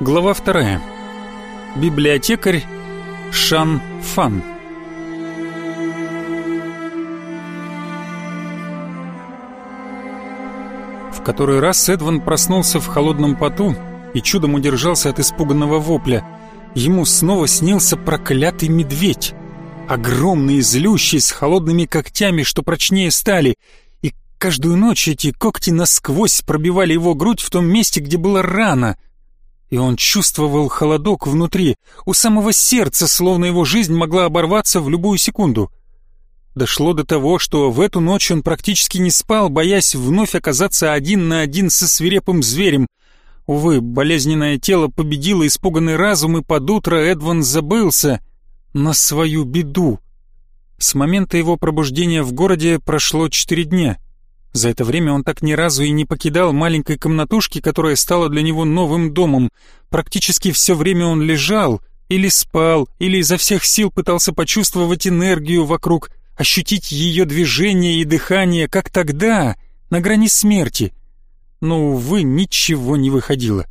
Глава вторая. Библиотекарь Шан Фан. В который раз Эдван проснулся в холодном поту и чудом удержался от испуганного вопля. Ему снова снился проклятый медведь. Огромный, злющий, с холодными когтями, что прочнее стали. И каждую ночь эти когти насквозь пробивали его грудь в том месте, где была рана — и он чувствовал холодок внутри, у самого сердца, словно его жизнь могла оборваться в любую секунду. Дошло до того, что в эту ночь он практически не спал, боясь вновь оказаться один на один со свирепым зверем. Увы, болезненное тело победило испуганный разум, и под утро Эдван забылся на свою беду. С момента его пробуждения в городе прошло четыре дня — за это время он так ни разу и не покидал маленькой комнатушки, которая стала для него новым домом. Практически все время он лежал, или спал, или изо всех сил пытался почувствовать энергию вокруг, ощутить ее движение и дыхание, как тогда, на грани смерти. Но, увы, ничего не выходило.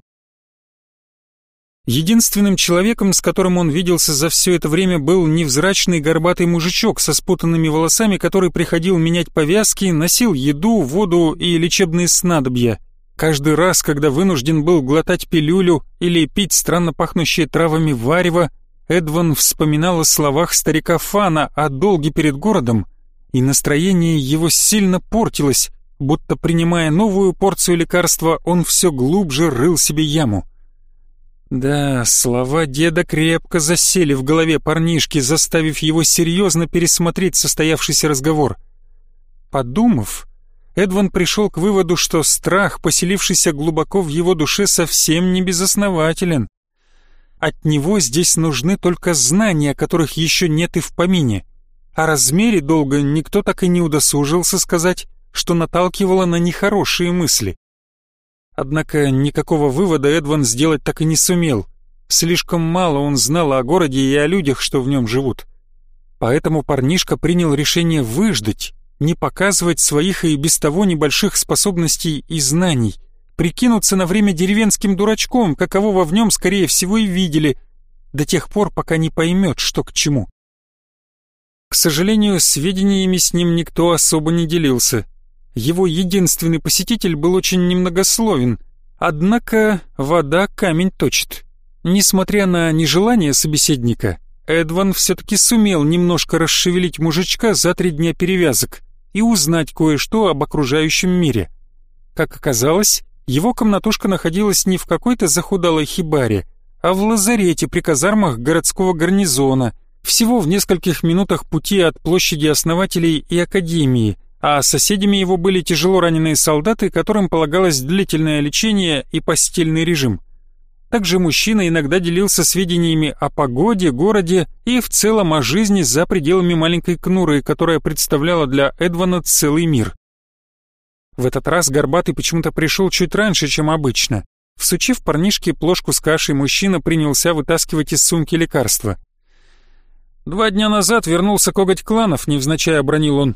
Единственным человеком, с которым он виделся за все это время, был невзрачный горбатый мужичок со спутанными волосами, который приходил менять повязки, носил еду, воду и лечебные снадобья. Каждый раз, когда вынужден был глотать пилюлю или пить странно пахнущие травами варево, Эдван вспоминал о словах старика Фана о долге перед городом, и настроение его сильно портилось, будто принимая новую порцию лекарства, он все глубже рыл себе яму. Да, слова деда крепко засели в голове парнишки, заставив его серьезно пересмотреть состоявшийся разговор. Подумав, Эдван пришел к выводу, что страх, поселившийся глубоко в его душе, совсем не безоснователен. От него здесь нужны только знания, которых еще нет и в помине. О размере долга никто так и не удосужился сказать, что наталкивало на нехорошие мысли. Однако никакого вывода Эдван сделать так и не сумел. Слишком мало он знал о городе и о людях, что в нем живут. Поэтому парнишка принял решение выждать, не показывать своих и без того небольших способностей и знаний, прикинуться на время деревенским дурачком, какового в нем, скорее всего, и видели, до тех пор, пока не поймет, что к чему. К сожалению, сведениями с ним никто особо не делился — его единственный посетитель был очень немногословен, однако вода камень точит. Несмотря на нежелание собеседника, Эдван все-таки сумел немножко расшевелить мужичка за три дня перевязок и узнать кое-что об окружающем мире. Как оказалось, его комнатушка находилась не в какой-то захудалой хибаре, а в лазарете при казармах городского гарнизона, всего в нескольких минутах пути от площади основателей и академии – а соседями его были тяжело раненые солдаты, которым полагалось длительное лечение и постельный режим. Также мужчина иногда делился сведениями о погоде, городе и в целом о жизни за пределами маленькой Кнуры, которая представляла для Эдвана целый мир. В этот раз Горбатый почему-то пришел чуть раньше, чем обычно. Всучив парнишке плошку с кашей, мужчина принялся вытаскивать из сумки лекарства. «Два дня назад вернулся коготь кланов», — невзначай обронил он.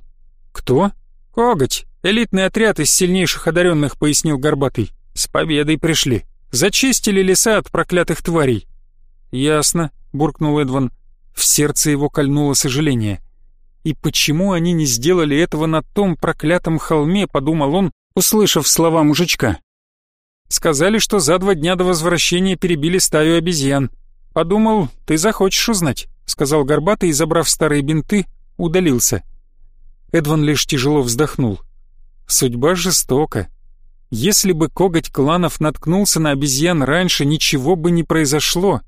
«Кто?» «Коготь. Элитный отряд из сильнейших одаренных», — пояснил Горбатый. «С победой пришли. Зачистили леса от проклятых тварей». «Ясно», — буркнул Эдван. В сердце его кольнуло сожаление. «И почему они не сделали этого на том проклятом холме?» — подумал он, услышав слова мужичка. «Сказали, что за два дня до возвращения перебили стаю обезьян. Подумал, ты захочешь узнать», — сказал Горбатый и, забрав старые бинты, удалился. Эдван лишь тяжело вздохнул. Судьба жестока. Если бы коготь кланов наткнулся на обезьян раньше, ничего бы не произошло.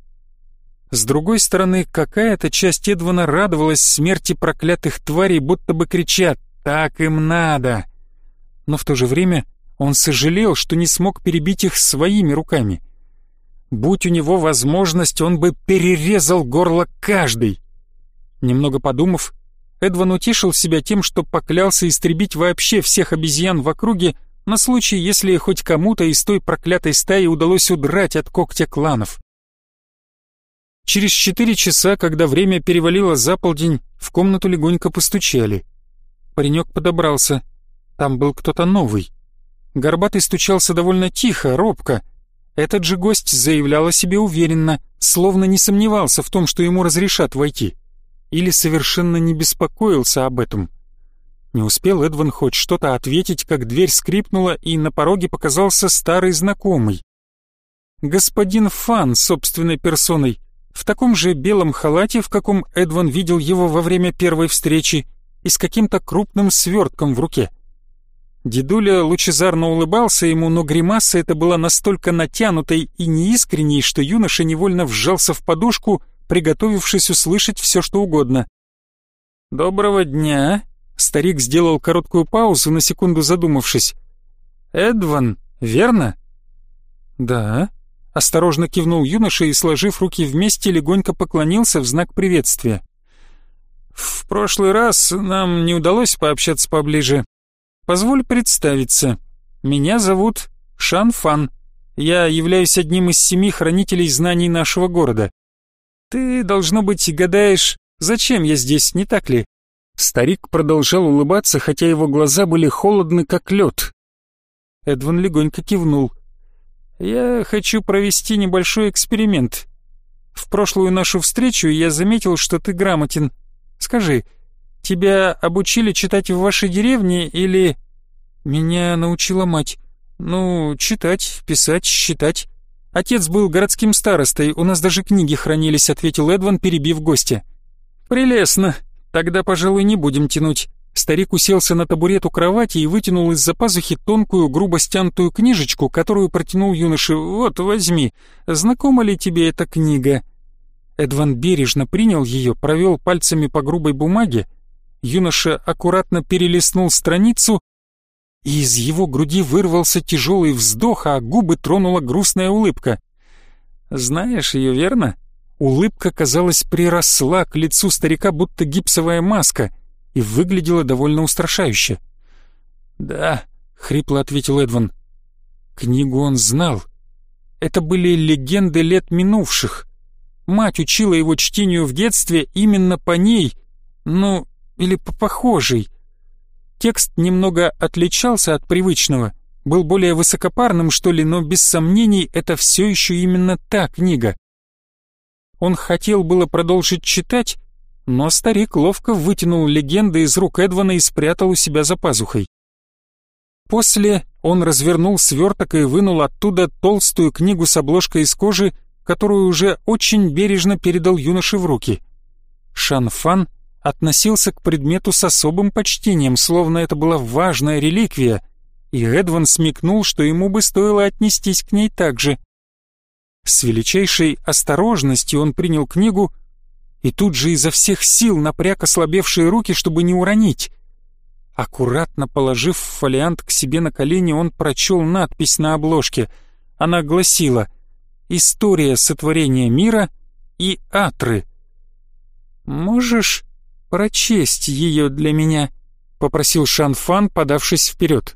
С другой стороны, какая-то часть Эдвана радовалась смерти проклятых тварей, будто бы кричат «Так им надо!». Но в то же время он сожалел, что не смог перебить их своими руками. Будь у него возможность, он бы перерезал горло каждый. Немного подумав, Эдван утешил себя тем, что поклялся истребить вообще всех обезьян в округе на случай, если хоть кому-то из той проклятой стаи удалось удрать от когтя кланов. Через четыре часа, когда время перевалило за полдень, в комнату легонько постучали. Паренек подобрался. Там был кто-то новый. Горбатый стучался довольно тихо, робко. Этот же гость заявлял о себе уверенно, словно не сомневался в том, что ему разрешат войти. Или совершенно не беспокоился об этом. Не успел Эдван хоть что-то ответить, как дверь скрипнула, и на пороге показался старый знакомый. Господин Фан собственной персоной, в таком же белом халате, в каком Эдван видел его во время первой встречи, и с каким-то крупным свертком в руке. Дедуля лучезарно улыбался ему, но гримаса эта была настолько натянутой и неискренней, что юноша невольно вжался в подушку, приготовившись услышать все, что угодно. «Доброго дня!» Старик сделал короткую паузу, на секунду задумавшись. «Эдван, верно?» «Да», — осторожно кивнул юноша и, сложив руки вместе, легонько поклонился в знак приветствия. «В прошлый раз нам не удалось пообщаться поближе. Позволь представиться. Меня зовут Шан Фан. Я являюсь одним из семи хранителей знаний нашего города. Ты, должно быть, гадаешь, зачем я здесь, не так ли?» Старик продолжал улыбаться, хотя его глаза были холодны, как лед. Эдван легонько кивнул. «Я хочу провести небольшой эксперимент. В прошлую нашу встречу я заметил, что ты грамотен. Скажи, тебя обучили читать в вашей деревне или...» «Меня научила мать. Ну, читать, писать, считать. Отец был городским старостой, у нас даже книги хранились», — ответил Эдван, перебив гостя. «Прелестно. Тогда, пожалуй, не будем тянуть. Старик уселся на табурет у кровати и вытянул из-за пазухи тонкую, грубо стянутую книжечку, которую протянул юноше. «Вот, возьми. Знакома ли тебе эта книга?» Эдван бережно принял ее, провел пальцами по грубой бумаге. Юноша аккуратно перелистнул страницу, и из его груди вырвался тяжелый вздох, а губы тронула грустная улыбка. «Знаешь ее, верно?» Улыбка, казалось, приросла к лицу старика, будто гипсовая маска, и выглядела довольно устрашающе. «Да», — хрипло ответил Эдван. Книгу он знал. Это были легенды лет минувших. Мать учила его чтению в детстве именно по ней, ну, или по похожей. Текст немного отличался от привычного, был более высокопарным, что ли, но без сомнений это все еще именно та книга. Он хотел было продолжить читать, но старик ловко вытянул легенды из рук Эдвана и спрятал у себя за пазухой. После он развернул сверток и вынул оттуда толстую книгу с обложкой из кожи, которую уже очень бережно передал юноше в руки. Шанфан относился к предмету с особым почтением, словно это была важная реликвия, и Эдван смекнул, что ему бы стоило отнестись к ней так же. С величайшей осторожностью он принял книгу и тут же изо всех сил напряг ослабевшие руки, чтобы не уронить. Аккуратно положив фолиант к себе на колени, он прочел надпись на обложке. Она гласила «История сотворения мира и Атры». «Можешь прочесть ее для меня?» — попросил Шанфан, подавшись вперед.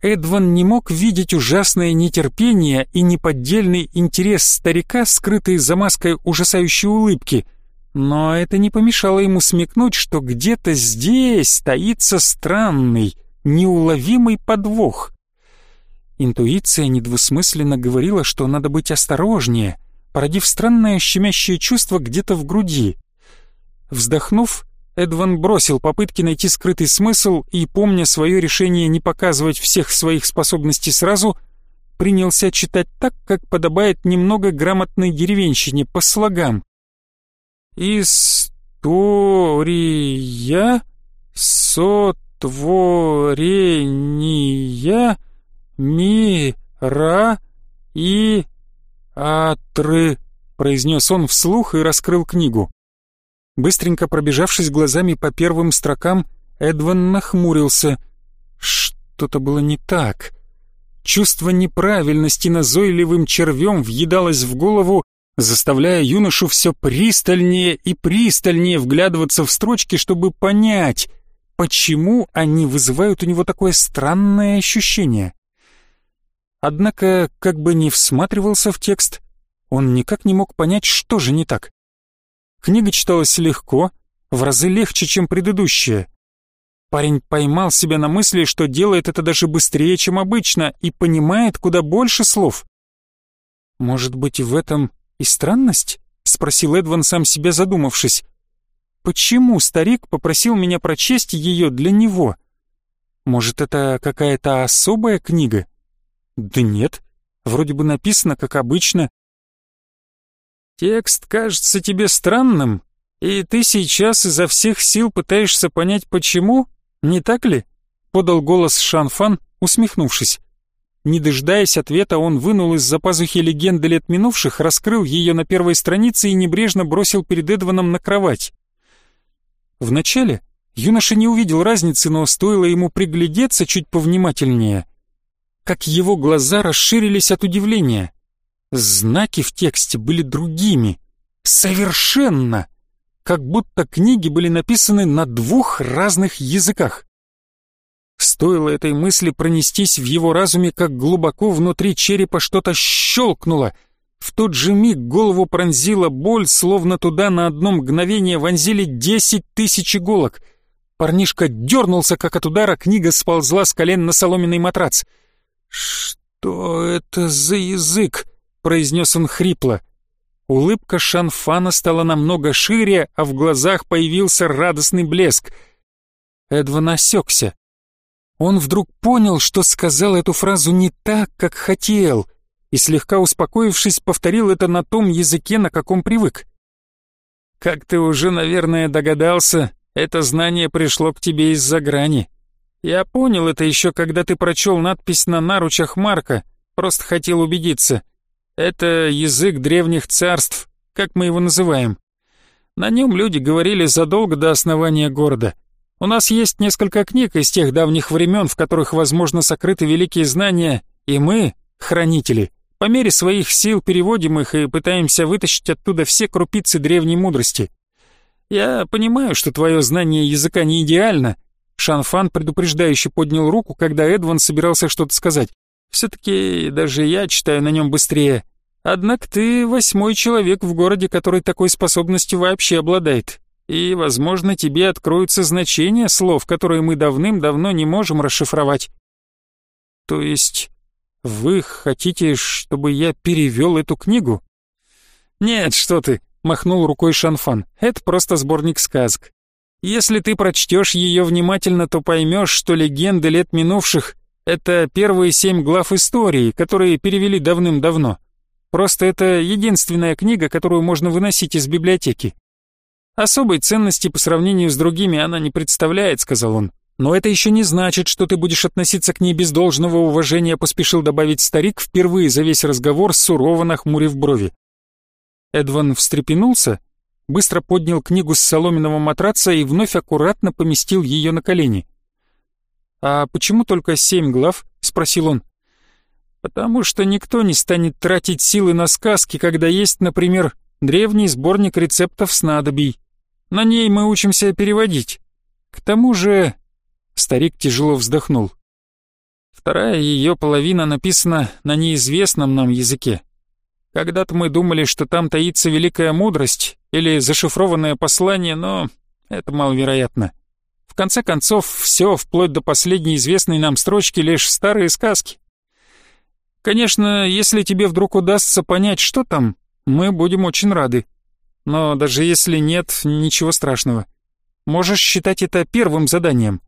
Эдван не мог видеть ужасное нетерпение и неподдельный интерес старика, скрытый за маской ужасающей улыбки, но это не помешало ему смекнуть, что где-то здесь таится странный, неуловимый подвох. Интуиция недвусмысленно говорила, что надо быть осторожнее, породив странное щемящее чувство где-то в груди. Вздохнув, Эдван бросил попытки найти скрытый смысл и, помня свое решение не показывать всех своих способностей сразу, принялся читать так, как подобает немного грамотной деревенщине по слогам. «История сотворения мира и атры», произнес он вслух и раскрыл книгу. Быстренько пробежавшись глазами по первым строкам, Эдван нахмурился. Что-то было не так. Чувство неправильности назойливым червем въедалось в голову, заставляя юношу все пристальнее и пристальнее вглядываться в строчки, чтобы понять, почему они вызывают у него такое странное ощущение. Однако, как бы ни всматривался в текст, он никак не мог понять, что же не так. Книга читалась легко, в разы легче, чем предыдущая. Парень поймал себя на мысли, что делает это даже быстрее, чем обычно, и понимает куда больше слов, Может быть, в этом и странность? Спросил Эдван, сам себя задумавшись. Почему старик попросил меня прочесть ее для него? Может, это какая-то особая книга? Да нет, вроде бы написано, как обычно. Текст кажется тебе странным, и ты сейчас изо всех сил пытаешься понять, почему, не так ли? Подал голос Шанфан, усмехнувшись. Не дожидаясь ответа, он вынул из-за пазухи легенды лет минувших, раскрыл ее на первой странице и небрежно бросил перед Эдваном на кровать. Вначале юноша не увидел разницы, но стоило ему приглядеться чуть повнимательнее, как его глаза расширились от удивления. Знаки в тексте были другими. Совершенно! Как будто книги были написаны на двух разных языках. Стоило этой мысли пронестись в его разуме, как глубоко внутри черепа что-то щелкнуло. В тот же миг голову пронзила боль, словно туда на одно мгновение вонзили десять тысяч иголок. Парнишка дернулся, как от удара, книга сползла с колен на соломенный матрац. «Что это за язык?» — произнес он хрипло. Улыбка Шанфана стала намного шире, а в глазах появился радостный блеск. Эдван осекся. Он вдруг понял, что сказал эту фразу не так, как хотел, и слегка успокоившись, повторил это на том языке, на каком привык. «Как ты уже, наверное, догадался, это знание пришло к тебе из-за грани. Я понял это еще, когда ты прочел надпись на наручах Марка, просто хотел убедиться. Это язык древних царств, как мы его называем. На нем люди говорили задолго до основания города. У нас есть несколько книг из тех давних времен, в которых, возможно, сокрыты великие знания, и мы, хранители, по мере своих сил переводим их и пытаемся вытащить оттуда все крупицы древней мудрости. Я понимаю, что твое знание языка не идеально. Шанфан предупреждающе поднял руку, когда Эдван собирался что-то сказать. Все-таки даже я читаю на нем быстрее. Однако ты восьмой человек в городе, который такой способностью вообще обладает и, возможно, тебе откроются значения слов, которые мы давным-давно не можем расшифровать. То есть вы хотите, чтобы я перевел эту книгу? Нет, что ты, махнул рукой Шанфан. Это просто сборник сказок. Если ты прочтешь ее внимательно, то поймешь, что легенды лет минувших — это первые семь глав истории, которые перевели давным-давно. Просто это единственная книга, которую можно выносить из библиотеки. «Особой ценности по сравнению с другими она не представляет», — сказал он. «Но это еще не значит, что ты будешь относиться к ней без должного уважения», — поспешил добавить старик, впервые за весь разговор сурово нахмурив брови. Эдван встрепенулся, быстро поднял книгу с соломенного матраца и вновь аккуратно поместил ее на колени. «А почему только семь глав?» — спросил он. «Потому что никто не станет тратить силы на сказки, когда есть, например, древний сборник рецептов снадобий. На ней мы учимся переводить. К тому же...» Старик тяжело вздохнул. Вторая ее половина написана на неизвестном нам языке. Когда-то мы думали, что там таится великая мудрость или зашифрованное послание, но это маловероятно. В конце концов, все, вплоть до последней известной нам строчки, лишь старые сказки. Конечно, если тебе вдруг удастся понять, что там, мы будем очень рады. Но даже если нет, ничего страшного. Можешь считать это первым заданием.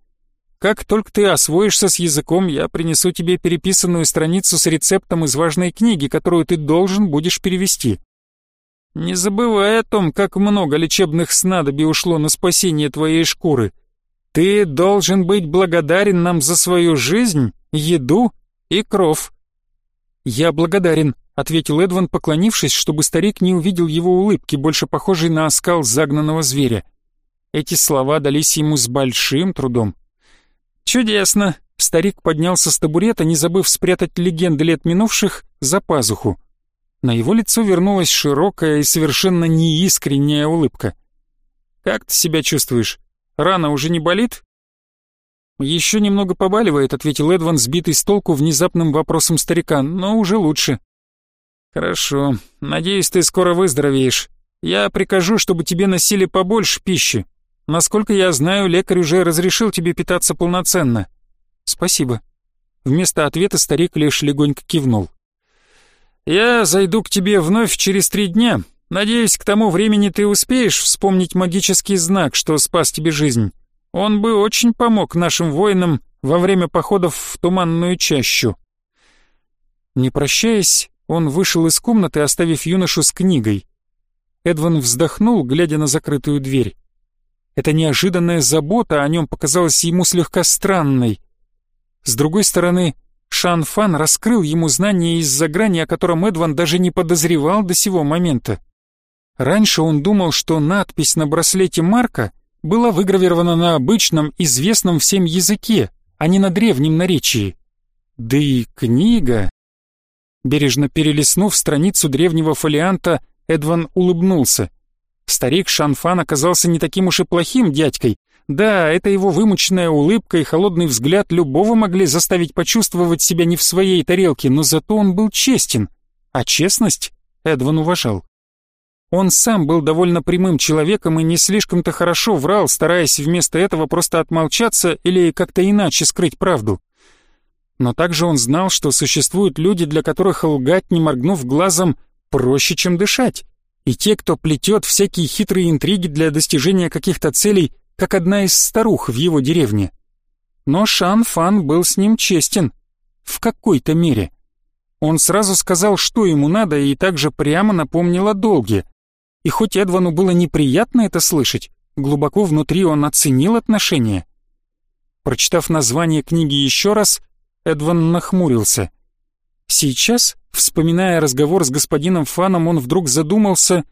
Как только ты освоишься с языком, я принесу тебе переписанную страницу с рецептом из важной книги, которую ты должен будешь перевести. Не забывай о том, как много лечебных снадобий ушло на спасение твоей шкуры. Ты должен быть благодарен нам за свою жизнь, еду и кров. Я благодарен, ответил Эдван, поклонившись, чтобы старик не увидел его улыбки, больше похожей на оскал загнанного зверя. Эти слова дались ему с большим трудом. «Чудесно!» — старик поднялся с табурета, не забыв спрятать легенды лет минувших за пазуху. На его лицо вернулась широкая и совершенно неискренняя улыбка. «Как ты себя чувствуешь? Рана уже не болит?» «Еще немного побаливает», — ответил Эдван, сбитый с толку внезапным вопросом старика, «но уже лучше». «Хорошо. Надеюсь, ты скоро выздоровеешь. Я прикажу, чтобы тебе носили побольше пищи. Насколько я знаю, лекарь уже разрешил тебе питаться полноценно». «Спасибо». Вместо ответа старик лишь легонько кивнул. «Я зайду к тебе вновь через три дня. Надеюсь, к тому времени ты успеешь вспомнить магический знак, что спас тебе жизнь. Он бы очень помог нашим воинам во время походов в туманную чащу». Не прощаясь, он вышел из комнаты, оставив юношу с книгой. Эдван вздохнул, глядя на закрытую дверь. Эта неожиданная забота о нем показалась ему слегка странной. С другой стороны, Шан Фан раскрыл ему знания из-за грани, о котором Эдван даже не подозревал до сего момента. Раньше он думал, что надпись на браслете Марка была выгравирована на обычном, известном всем языке, а не на древнем наречии. Да и книга... Бережно перелистнув страницу древнего фолианта, Эдван улыбнулся. Старик Шанфан оказался не таким уж и плохим дядькой. Да, это его вымученная улыбка и холодный взгляд любого могли заставить почувствовать себя не в своей тарелке, но зато он был честен. А честность Эдван уважал. Он сам был довольно прямым человеком и не слишком-то хорошо врал, стараясь вместо этого просто отмолчаться или как-то иначе скрыть правду. Но также он знал, что существуют люди, для которых лгать, не моргнув глазом, проще, чем дышать. И те, кто плетет всякие хитрые интриги для достижения каких-то целей, как одна из старух в его деревне. Но Шан Фан был с ним честен. В какой-то мере. Он сразу сказал, что ему надо, и также прямо напомнил о долге. И хоть Эдвану было неприятно это слышать, глубоко внутри он оценил отношения. Прочитав название книги еще раз, Эдван нахмурился. Сейчас, вспоминая разговор с господином Фаном, он вдруг задумался,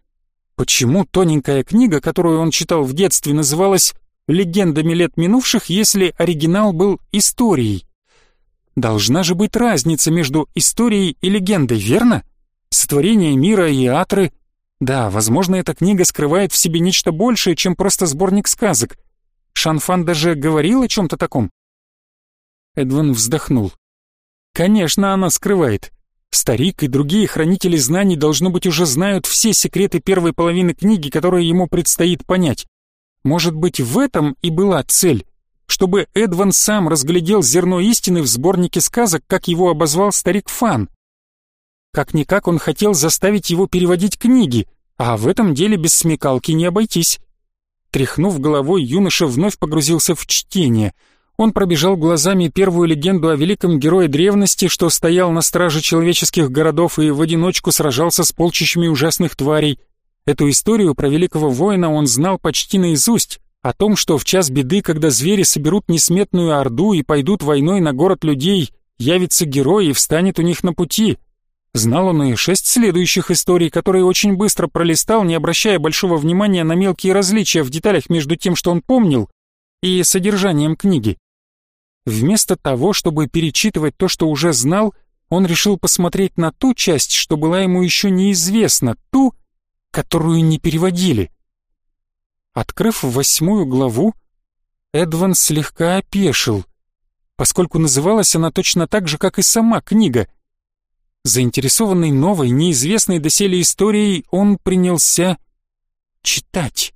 почему тоненькая книга, которую он читал в детстве, называлась «Легендами лет минувших», если оригинал был историей. Должна же быть разница между историей и легендой, верно? Сотворение мира и атры. Да, возможно, эта книга скрывает в себе нечто большее, чем просто сборник сказок. Шанфан даже говорил о чем-то таком. Эдвин вздохнул. Конечно, она скрывает. Старик и другие хранители знаний, должно быть, уже знают все секреты первой половины книги, которые ему предстоит понять. Может быть, в этом и была цель, чтобы Эдван сам разглядел зерно истины в сборнике сказок, как его обозвал старик Фан. Как-никак он хотел заставить его переводить книги, а в этом деле без смекалки не обойтись. Тряхнув головой, юноша вновь погрузился в чтение — он пробежал глазами первую легенду о великом герое древности, что стоял на страже человеческих городов и в одиночку сражался с полчищами ужасных тварей. Эту историю про великого воина он знал почти наизусть, о том, что в час беды, когда звери соберут несметную орду и пойдут войной на город людей, явится герой и встанет у них на пути. Знал он и шесть следующих историй, которые очень быстро пролистал, не обращая большого внимания на мелкие различия в деталях между тем, что он помнил, и содержанием книги. Вместо того, чтобы перечитывать то, что уже знал, он решил посмотреть на ту часть, что была ему еще неизвестна, ту, которую не переводили. Открыв восьмую главу, Эдван слегка опешил, поскольку называлась она точно так же, как и сама книга. Заинтересованный новой, неизвестной доселе историей, он принялся читать.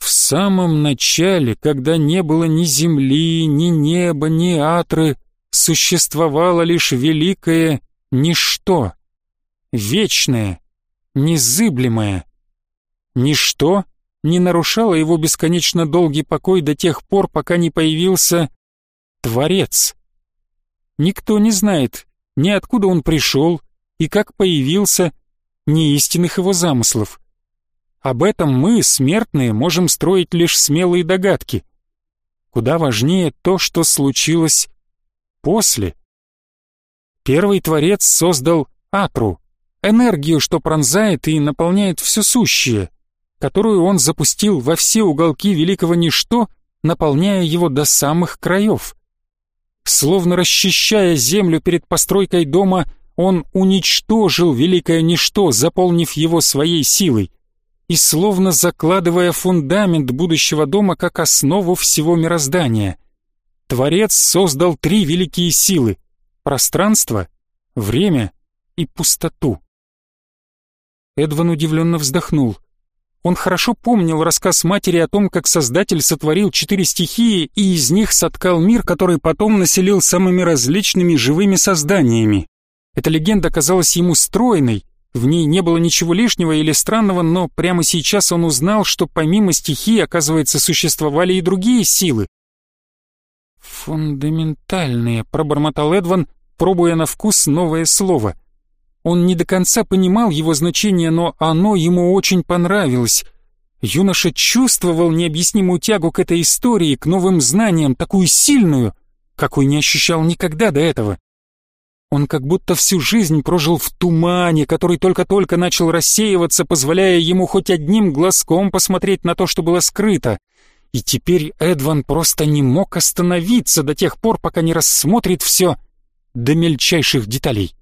В самом начале, когда не было ни земли, ни неба, ни атры, существовало лишь великое ничто, вечное, незыблемое. Ничто не нарушало его бесконечно долгий покой до тех пор, пока не появился Творец. Никто не знает, ни откуда он пришел и как появился, ни истинных его замыслов. Об этом мы, смертные, можем строить лишь смелые догадки. Куда важнее то, что случилось после. Первый Творец создал Атру, энергию, что пронзает и наполняет все сущее, которую он запустил во все уголки великого ничто, наполняя его до самых краев. Словно расчищая землю перед постройкой дома, он уничтожил великое ничто, заполнив его своей силой и словно закладывая фундамент будущего дома как основу всего мироздания. Творец создал три великие силы — пространство, время и пустоту. Эдван удивленно вздохнул. Он хорошо помнил рассказ матери о том, как Создатель сотворил четыре стихии и из них соткал мир, который потом населил самыми различными живыми созданиями. Эта легенда казалась ему стройной, в ней не было ничего лишнего или странного, но прямо сейчас он узнал, что помимо стихии, оказывается, существовали и другие силы. «Фундаментальные», — пробормотал Эдван, пробуя на вкус новое слово. Он не до конца понимал его значение, но оно ему очень понравилось. Юноша чувствовал необъяснимую тягу к этой истории, к новым знаниям, такую сильную, какой не ощущал никогда до этого. Он как будто всю жизнь прожил в тумане, который только-только начал рассеиваться, позволяя ему хоть одним глазком посмотреть на то, что было скрыто. И теперь Эдван просто не мог остановиться до тех пор, пока не рассмотрит все до мельчайших деталей.